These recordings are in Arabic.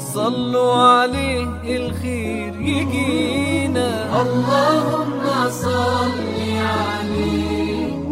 صلوا عليه الخير يجينا. اللهم صل عليه.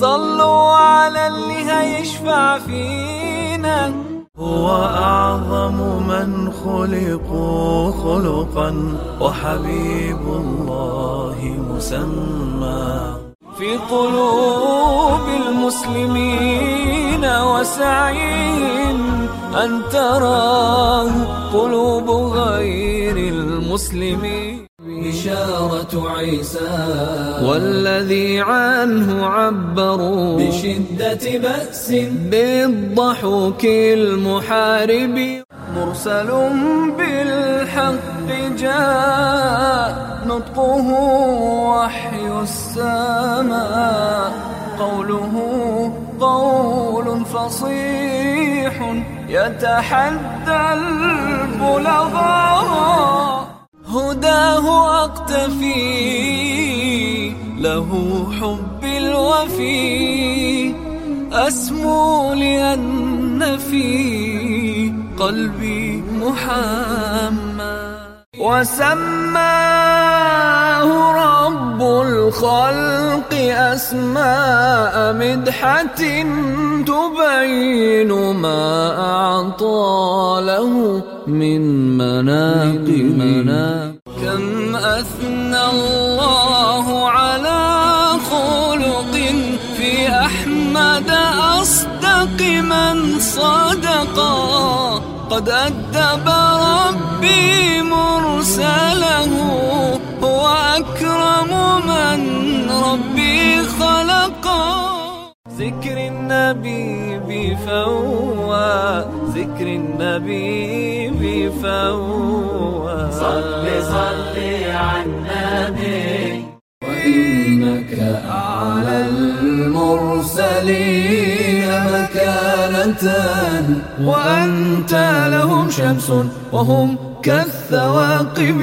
صلوا على اللي هيشفع فينا. هو أعظم من خلقوا خلقا وحبيب الله مسمى. في قلوب المسلمين وسعين أن تراه قلوب غير المسلمين. بشارة عيسى. والذي عنه عبروا. بشدة بأس. بالضحوك المحارب مرسل بالحق جاء. نطقه وحي السماء. قوله قول فصيح. يتحدى البلغاء. هداه أقتفي له حب الوفي. أسمو لأن في قلبي محمد. وسماه رب الخلق أسماء مدحة تبين ما أعطى له من مناقب. كم أثنى الله على خلق في أحمد أصدق من صدقا قد أدب ربي مرسله ذكر النبي بفوا ذكر النبي بفوا صل صل على النبي. وإنك أعلى المرسلين مكانة وأنت لهم شمس وهم كالثواقب.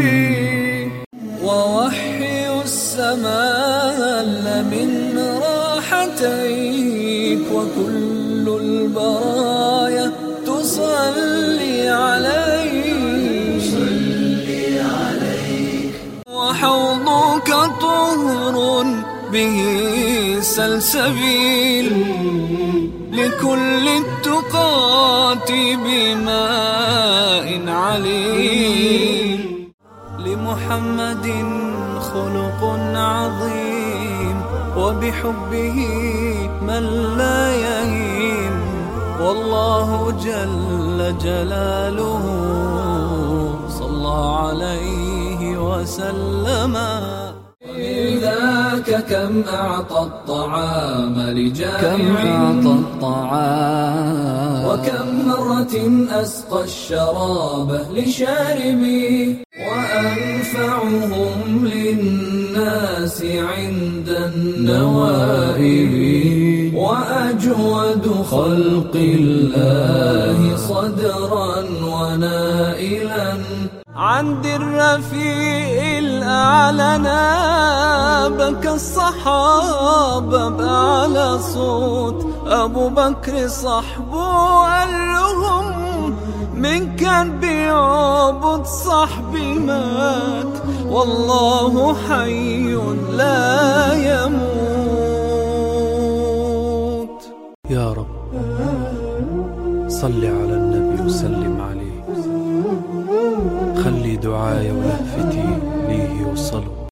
ووحي السماء من راحتيك وكل البرايا تصلي عليك. وحوضك طهر به سلسبيل لكل التقات بماء عليل. لمحمد خلق عظيم. وبحبه من لا يهين. والله جل جلاله صلى عليه وسلم. ذاك كم أعطى الطعام لجائع كم أعطى الطعام. وكم مرة أسقى الشراب لشاربي وأنفعهم للناس. عند النوائب وأجود خلق الله صدرا ونائلا. عند الرفيع الأعلى بكى الصحابة بأعلى صوت. أبو بكر صحبه من كان بيعبد صاحبي مات والله حي لا يموت. يا رب صل على النبي وسلم عليه. خلي دعايا ولهفتي